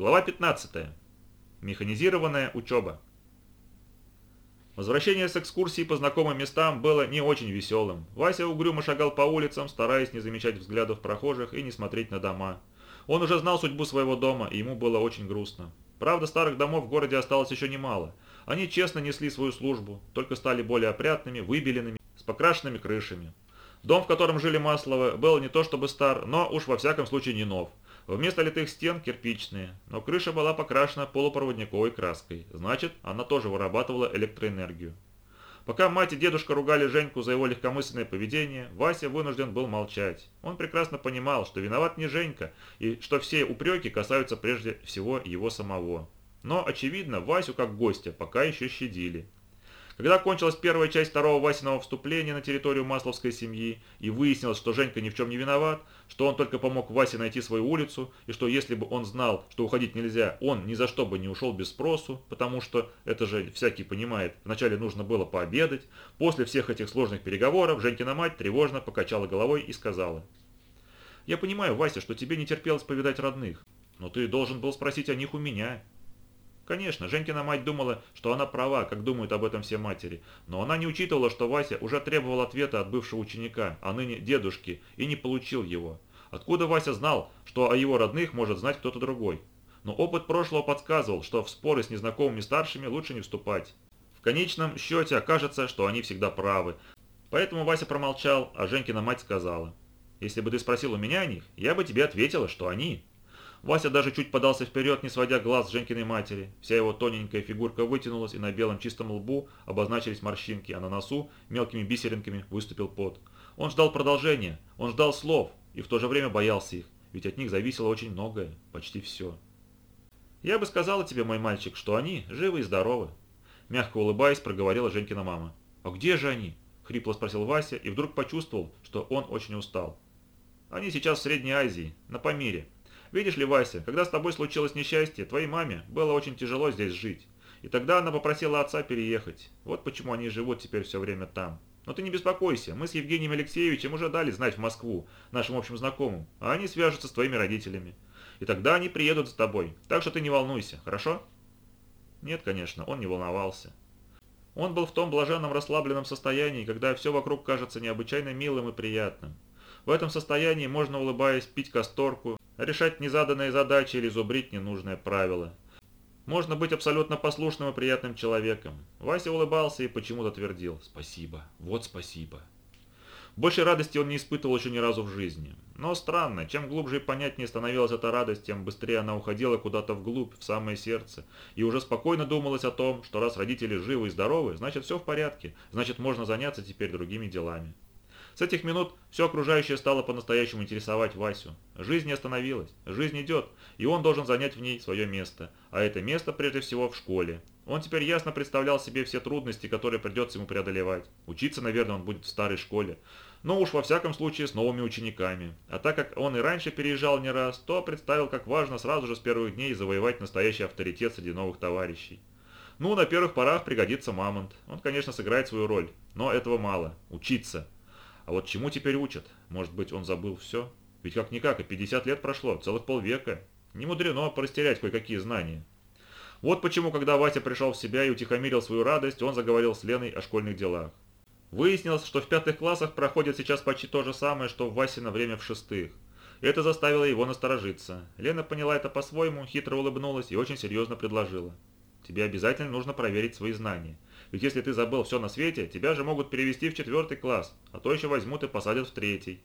Глава 15. Механизированная учеба. Возвращение с экскурсии по знакомым местам было не очень веселым. Вася угрюмо шагал по улицам, стараясь не замечать взглядов прохожих и не смотреть на дома. Он уже знал судьбу своего дома, и ему было очень грустно. Правда, старых домов в городе осталось еще немало. Они честно несли свою службу, только стали более опрятными, выбеленными, с покрашенными крышами. Дом, в котором жили Масловы, был не то чтобы стар, но уж во всяком случае не нов. Вместо литых стен кирпичные, но крыша была покрашена полупроводниковой краской, значит, она тоже вырабатывала электроэнергию. Пока мать и дедушка ругали Женьку за его легкомысленное поведение, Вася вынужден был молчать. Он прекрасно понимал, что виноват не Женька, и что все упреки касаются прежде всего его самого. Но, очевидно, Васю как гостя пока еще щадили. Когда кончилась первая часть второго Васиного вступления на территорию Масловской семьи и выяснилось, что Женька ни в чем не виноват, что он только помог Васе найти свою улицу, и что если бы он знал, что уходить нельзя, он ни за что бы не ушел без спросу, потому что, это же всякий понимает, вначале нужно было пообедать, после всех этих сложных переговоров Женькина мать тревожно покачала головой и сказала, «Я понимаю, Вася, что тебе не терпелось повидать родных, но ты должен был спросить о них у меня». Конечно, Женькина мать думала, что она права, как думают об этом все матери, но она не учитывала, что Вася уже требовал ответа от бывшего ученика, а ныне дедушки, и не получил его. Откуда Вася знал, что о его родных может знать кто-то другой? Но опыт прошлого подсказывал, что в споры с незнакомыми старшими лучше не вступать. В конечном счете окажется, что они всегда правы. Поэтому Вася промолчал, а Женькина мать сказала. «Если бы ты спросил у меня о них, я бы тебе ответила, что они». Вася даже чуть подался вперед, не сводя глаз с Женькиной матери. Вся его тоненькая фигурка вытянулась, и на белом чистом лбу обозначились морщинки, а на носу мелкими бисеринками выступил пот. Он ждал продолжения, он ждал слов, и в то же время боялся их, ведь от них зависело очень многое, почти все. «Я бы сказала тебе, мой мальчик, что они живы и здоровы», мягко улыбаясь, проговорила Женькина мама. «А где же они?» – хрипло спросил Вася и вдруг почувствовал, что он очень устал. «Они сейчас в Средней Азии, на Памире», Видишь ли, Вася, когда с тобой случилось несчастье, твоей маме было очень тяжело здесь жить. И тогда она попросила отца переехать. Вот почему они живут теперь все время там. Но ты не беспокойся, мы с Евгением Алексеевичем уже дали знать в Москву, нашим общим знакомым, а они свяжутся с твоими родителями. И тогда они приедут за тобой, так что ты не волнуйся, хорошо? Нет, конечно, он не волновался. Он был в том блаженном расслабленном состоянии, когда все вокруг кажется необычайно милым и приятным. В этом состоянии можно, улыбаясь, пить касторку, решать незаданные задачи или зубрить ненужные правила. Можно быть абсолютно послушным и приятным человеком. Вася улыбался и почему-то твердил «Спасибо, вот спасибо». Большей радости он не испытывал еще ни разу в жизни. Но странно, чем глубже и понятнее становилась эта радость, тем быстрее она уходила куда-то вглубь, в самое сердце, и уже спокойно думалось о том, что раз родители живы и здоровы, значит все в порядке, значит можно заняться теперь другими делами. С этих минут все окружающее стало по-настоящему интересовать Васю. Жизнь остановилась, жизнь идет, и он должен занять в ней свое место. А это место прежде всего в школе. Он теперь ясно представлял себе все трудности, которые придется ему преодолевать. Учиться, наверное, он будет в старой школе. Но уж во всяком случае с новыми учениками. А так как он и раньше переезжал не раз, то представил, как важно сразу же с первых дней завоевать настоящий авторитет среди новых товарищей. Ну, на первых порах пригодится Мамонт. Он, конечно, сыграет свою роль, но этого мало. Учиться. А вот чему теперь учат? Может быть, он забыл все? Ведь как-никак, и 50 лет прошло, целых полвека. Не мудрено порастерять кое-какие знания. Вот почему, когда Вася пришел в себя и утихомирил свою радость, он заговорил с Леной о школьных делах. Выяснилось, что в пятых классах проходит сейчас почти то же самое, что в Васе на время в шестых. Это заставило его насторожиться. Лена поняла это по-своему, хитро улыбнулась и очень серьезно предложила. «Тебе обязательно нужно проверить свои знания. Ведь если ты забыл все на свете, тебя же могут перевести в четвертый класс, а то еще возьмут и посадят в третий.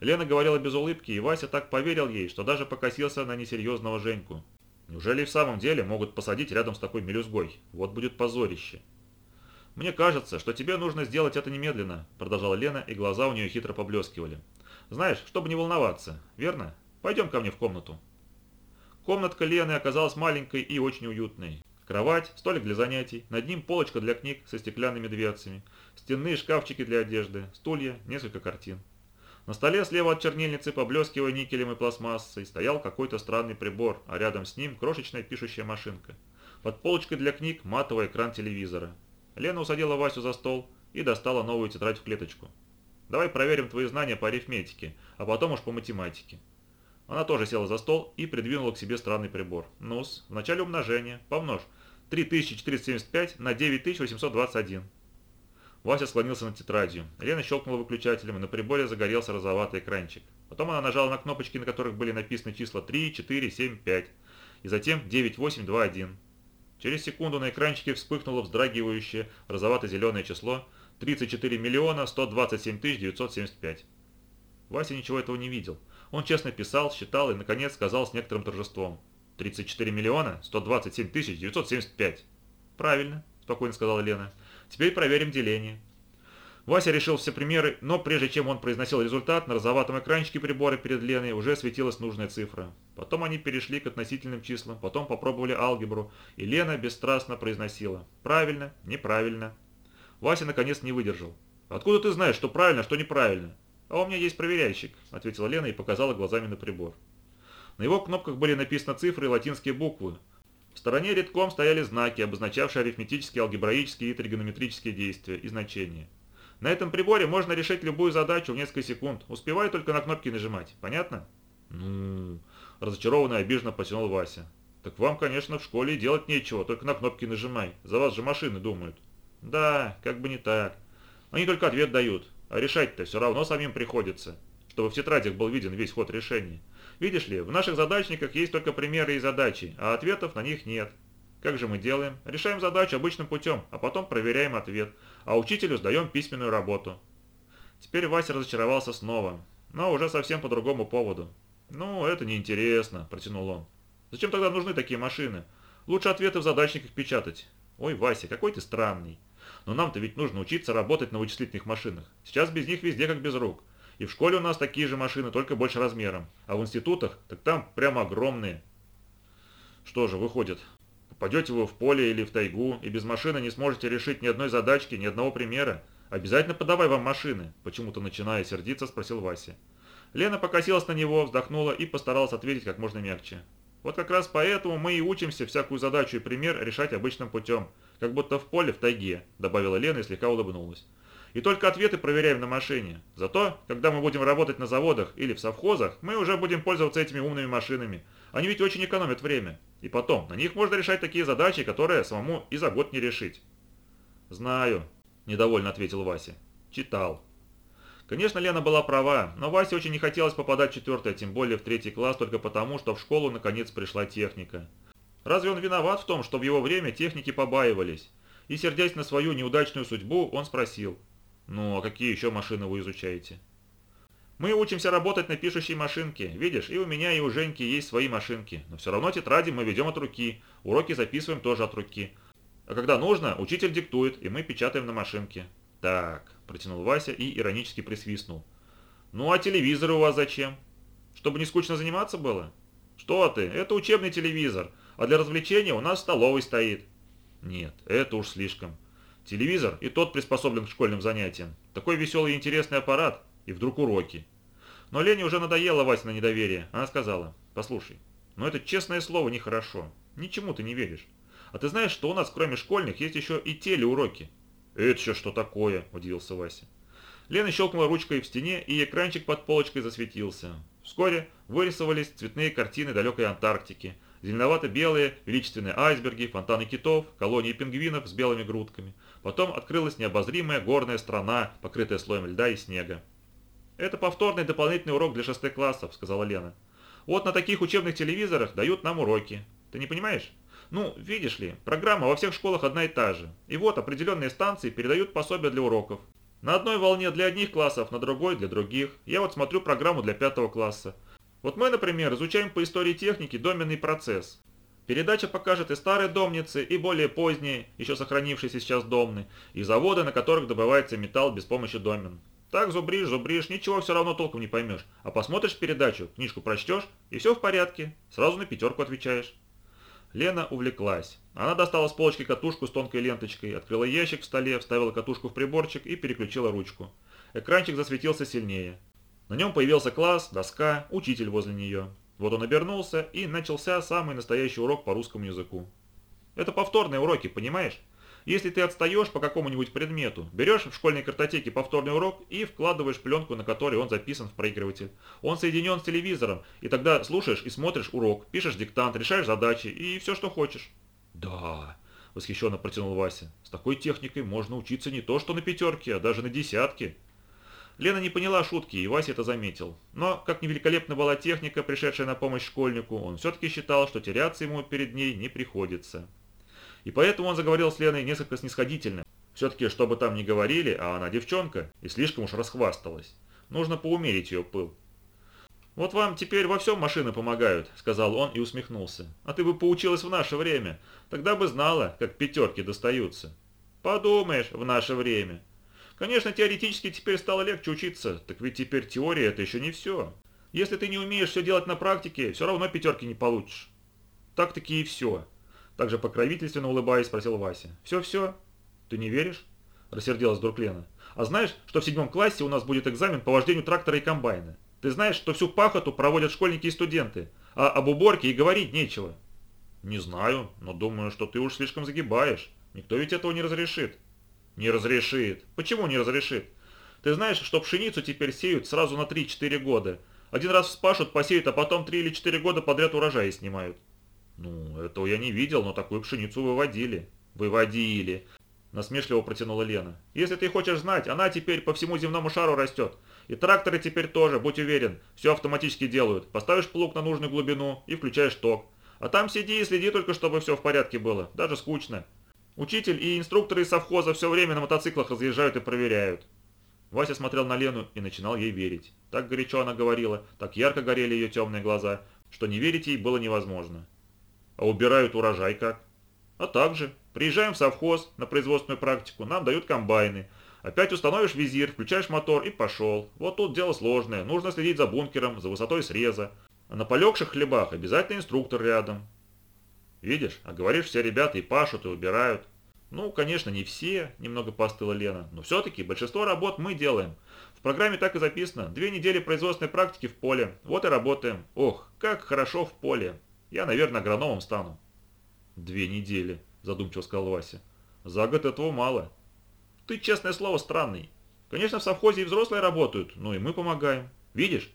Лена говорила без улыбки, и Вася так поверил ей, что даже покосился на несерьезного Женьку. Неужели в самом деле могут посадить рядом с такой мелюзгой? Вот будет позорище. «Мне кажется, что тебе нужно сделать это немедленно», – продолжала Лена, и глаза у нее хитро поблескивали. «Знаешь, чтобы не волноваться, верно? Пойдем ко мне в комнату». Комнатка Лены оказалась маленькой и очень уютной. Кровать, столик для занятий, над ним полочка для книг со стеклянными дверцами, стенные шкафчики для одежды, стулья, несколько картин. На столе слева от чернильницы, поблескивая никелем и пластмассой, стоял какой-то странный прибор, а рядом с ним крошечная пишущая машинка. Под полочкой для книг матовый экран телевизора. Лена усадила Васю за стол и достала новую тетрадь в клеточку. «Давай проверим твои знания по арифметике, а потом уж по математике». Она тоже села за стол и придвинула к себе странный прибор. Нус, в начале умножения, помножь 3475 на 9821. Вася склонился над тетрадью. Лена щелкнула выключателем, и на приборе загорелся розоватый экранчик. Потом она нажала на кнопочки, на которых были написаны числа 3, 4, 7, 5. И затем 9, 8, 2, 1. Через секунду на экранчике вспыхнуло вздрагивающее розовато-зеленое число 34 миллиона 127 тысяч 975. Вася ничего этого не видел. Он честно писал, считал и, наконец, сказал с некоторым торжеством. 34 миллиона 127 тысяч 975. Правильно, спокойно сказала Лена. Теперь проверим деление. Вася решил все примеры, но прежде чем он произносил результат, на розоватом экранчике прибора перед Леной уже светилась нужная цифра. Потом они перешли к относительным числам, потом попробовали алгебру, и Лена бесстрастно произносила «правильно», «неправильно». Вася наконец не выдержал. «Откуда ты знаешь, что правильно, что неправильно?» «А у меня есть проверяющик», — ответила Лена и показала глазами на прибор. На его кнопках были написаны цифры и латинские буквы. В стороне редком стояли знаки, обозначавшие арифметические, алгебраические и тригонометрические действия и значения. На этом приборе можно решить любую задачу в несколько секунд, успевая только на кнопки нажимать. Понятно? Ну, разочарованно и обиженно потянул Вася. Так вам, конечно, в школе делать нечего, только на кнопки нажимай. За вас же машины думают. Да, как бы не так. Они только ответ дают, а решать-то все равно самим приходится, чтобы в тетрадях был виден весь ход решения. Видишь ли, в наших задачниках есть только примеры и задачи, а ответов на них нет. Как же мы делаем? Решаем задачу обычным путем, а потом проверяем ответ, а учителю сдаем письменную работу. Теперь Вася разочаровался снова, но уже совсем по другому поводу. «Ну, это неинтересно», – протянул он. «Зачем тогда нужны такие машины? Лучше ответы в задачниках печатать». «Ой, Вася, какой ты странный. Но нам-то ведь нужно учиться работать на вычислительных машинах. Сейчас без них везде как без рук. И в школе у нас такие же машины, только больше размером. А в институтах, так там прямо огромные. Что же, выходит, попадете вы в поле или в тайгу, и без машины не сможете решить ни одной задачки, ни одного примера. Обязательно подавай вам машины, почему-то начиная сердиться, спросил Вася. Лена покосилась на него, вздохнула и постаралась ответить как можно мягче. Вот как раз поэтому мы и учимся всякую задачу и пример решать обычным путем, как будто в поле в тайге, добавила Лена и слегка улыбнулась и только ответы проверяем на машине. Зато, когда мы будем работать на заводах или в совхозах, мы уже будем пользоваться этими умными машинами. Они ведь очень экономят время. И потом, на них можно решать такие задачи, которые самому и за год не решить. «Знаю», – недовольно ответил Вася. «Читал». Конечно, Лена была права, но Васе очень не хотелось попадать в четвертый, а тем более в третий класс, только потому, что в школу наконец пришла техника. Разве он виноват в том, что в его время техники побаивались? И, сердясь на свою неудачную судьбу, он спросил, ну, а какие еще машины вы изучаете? Мы учимся работать на пишущей машинке. Видишь, и у меня, и у Женьки есть свои машинки. Но все равно тетради мы ведем от руки. Уроки записываем тоже от руки. А когда нужно, учитель диктует, и мы печатаем на машинке. Так, протянул Вася и иронически присвистнул. Ну а телевизор у вас зачем? Чтобы не скучно заниматься было? Что ты, это учебный телевизор, а для развлечения у нас в столовой стоит. Нет, это уж слишком. Телевизор и тот приспособлен к школьным занятиям. Такой веселый и интересный аппарат, и вдруг уроки. Но Лене уже надоело Вася на недоверие. Она сказала, послушай, но это честное слово нехорошо. Ничему ты не веришь. А ты знаешь, что у нас кроме школьных есть еще и телеуроки? Это еще что такое? Удивился Вася. Лена щелкнула ручкой в стене, и экранчик под полочкой засветился. Вскоре вырисовались цветные картины далекой Антарктики, зеленовато-белые величественные айсберги, фонтаны китов, колонии пингвинов с белыми грудками – Потом открылась необозримая горная страна, покрытая слоем льда и снега. «Это повторный дополнительный урок для шестых классов», — сказала Лена. «Вот на таких учебных телевизорах дают нам уроки. Ты не понимаешь? Ну, видишь ли, программа во всех школах одна и та же. И вот определенные станции передают пособия для уроков. На одной волне для одних классов, на другой для других. Я вот смотрю программу для пятого класса. Вот мы, например, изучаем по истории техники доменный процесс. Передача покажет и старые домницы, и более поздние, еще сохранившиеся сейчас домны, и заводы, на которых добывается металл без помощи домен. Так зубришь, зубришь, ничего все равно толком не поймешь. А посмотришь передачу, книжку прочтешь, и все в порядке. Сразу на пятерку отвечаешь. Лена увлеклась. Она достала с полочки катушку с тонкой ленточкой, открыла ящик в столе, вставила катушку в приборчик и переключила ручку. Экранчик засветился сильнее. На нем появился класс, доска, учитель возле нее. Вот он обернулся, и начался самый настоящий урок по русскому языку. Это повторные уроки, понимаешь? Если ты отстаешь по какому-нибудь предмету, берешь в школьной картотеке повторный урок и вкладываешь пленку, на которой он записан в проигрыватель. Он соединен с телевизором, и тогда слушаешь и смотришь урок, пишешь диктант, решаешь задачи и все, что хочешь. Да, восхищенно протянул Вася. С такой техникой можно учиться не то что на пятерке, а даже на десятке. Лена не поняла шутки, и Вася это заметил. Но, как невеликолепна была техника, пришедшая на помощь школьнику, он все-таки считал, что теряться ему перед ней не приходится. И поэтому он заговорил с Леной несколько снисходительно. Все-таки, что бы там ни говорили, а она девчонка, и слишком уж расхвасталась. Нужно поумерить ее пыл. «Вот вам теперь во всем машины помогают», — сказал он и усмехнулся. «А ты бы поучилась в наше время. Тогда бы знала, как пятерки достаются». «Подумаешь, в наше время». Конечно, теоретически теперь стало легче учиться, так ведь теперь теория это еще не все. Если ты не умеешь все делать на практике, все равно пятерки не получишь. Так-таки и все. Также покровительственно улыбаясь, спросил Вася. «Все-все? Ты не веришь?» Рассердилась вдруг Лена. «А знаешь, что в седьмом классе у нас будет экзамен по вождению трактора и комбайна? Ты знаешь, что всю пахоту проводят школьники и студенты, а об уборке и говорить нечего?» «Не знаю, но думаю, что ты уж слишком загибаешь. Никто ведь этого не разрешит». «Не разрешит. Почему не разрешит? Ты знаешь, что пшеницу теперь сеют сразу на 3-4 года. Один раз вспашут, посеют, а потом 3 или 4 года подряд урожаи снимают. «Ну, этого я не видел, но такую пшеницу выводили». «Выводили», – насмешливо протянула Лена. «Если ты хочешь знать, она теперь по всему земному шару растет. И тракторы теперь тоже, будь уверен, все автоматически делают. Поставишь плуг на нужную глубину и включаешь ток. А там сиди и следи только, чтобы все в порядке было. Даже скучно. Учитель и инструкторы из совхоза все время на мотоциклах разъезжают и проверяют». Вася смотрел на Лену и начинал ей верить. Так горячо она говорила, так ярко горели ее темные глаза, что не верить ей было невозможно. А убирают урожай как? А также. Приезжаем в совхоз на производственную практику, нам дают комбайны. Опять установишь визир, включаешь мотор и пошел. Вот тут дело сложное. Нужно следить за бункером, за высотой среза. А на полегших хлебах обязательно инструктор рядом. Видишь, а говоришь, все ребята и пашут, и убирают. Ну, конечно, не все, немного постыла Лена, но все-таки большинство работ мы делаем. В программе так и записано. Две недели производственной практики в поле. Вот и работаем. Ох, как хорошо в поле. Я, наверное, агрономом стану». «Две недели», – задумчиво сказал Вася. «За год этого мало». «Ты, честное слово, странный. Конечно, в совхозе и взрослые работают, но и мы помогаем. Видишь?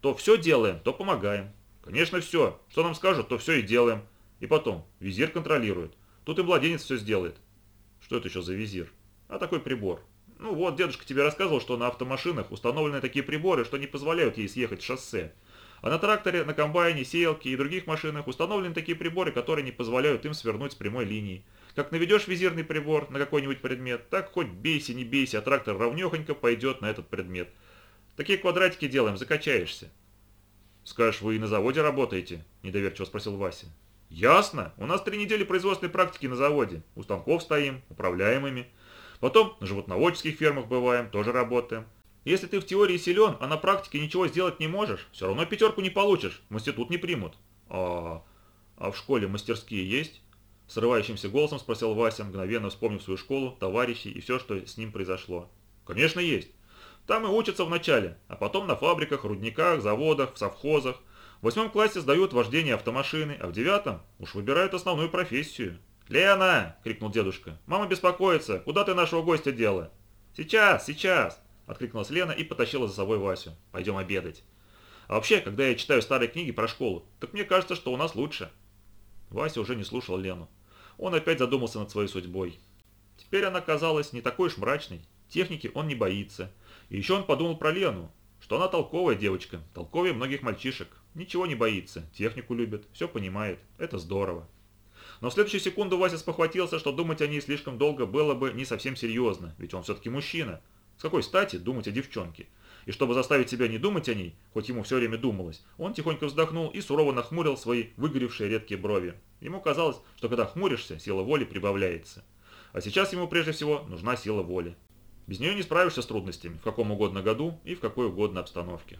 То все делаем, то помогаем. Конечно, все. Что нам скажут, то все и делаем. И потом, визир контролирует. Тут и младенец все сделает». «Что это еще за визир?» «А такой прибор. Ну вот, дедушка тебе рассказывал, что на автомашинах установлены такие приборы, что не позволяют ей съехать с шоссе. А на тракторе, на комбайне, сеялке и других машинах установлены такие приборы, которые не позволяют им свернуть с прямой линии. Как наведешь визирный прибор на какой-нибудь предмет, так хоть бейся, не бейся, а трактор ровнехонько пойдет на этот предмет. Такие квадратики делаем, закачаешься. «Скажешь, вы и на заводе работаете?» – недоверчиво спросил Вася. «Ясно. У нас три недели производственной практики на заводе. У станков стоим, управляемыми. Потом на животноводческих фермах бываем, тоже работаем. Если ты в теории силен, а на практике ничего сделать не можешь, все равно пятерку не получишь, в институт не примут. А, а в школе мастерские есть? Срывающимся голосом спросил Вася, мгновенно вспомнив свою школу, товарищей и все, что с ним произошло. Конечно, есть. Там и учатся вначале, а потом на фабриках, рудниках, заводах, в совхозах. В восьмом классе сдают вождение автомашины, а в девятом уж выбирают основную профессию. «Лена!» – крикнул дедушка. «Мама беспокоится. Куда ты нашего гостя дела?» «Сейчас, сейчас!» Откликнулась Лена и потащила за собой Васю. «Пойдем обедать». А вообще, когда я читаю старые книги про школу, так мне кажется, что у нас лучше. Вася уже не слушал Лену. Он опять задумался над своей судьбой. Теперь она казалась не такой уж мрачной. Техники он не боится. И еще он подумал про Лену, что она толковая девочка, толковее многих мальчишек. Ничего не боится, технику любит, все понимает. Это здорово. Но в следующую секунду Вася спохватился, что думать о ней слишком долго было бы не совсем серьезно, ведь он все-таки мужчина. С какой стати думать о девчонке? И чтобы заставить себя не думать о ней, хоть ему все время думалось, он тихонько вздохнул и сурово нахмурил свои выгоревшие редкие брови. Ему казалось, что когда хмуришься, сила воли прибавляется. А сейчас ему прежде всего нужна сила воли. Без нее не справишься с трудностями в каком угодно году и в какой угодно обстановке.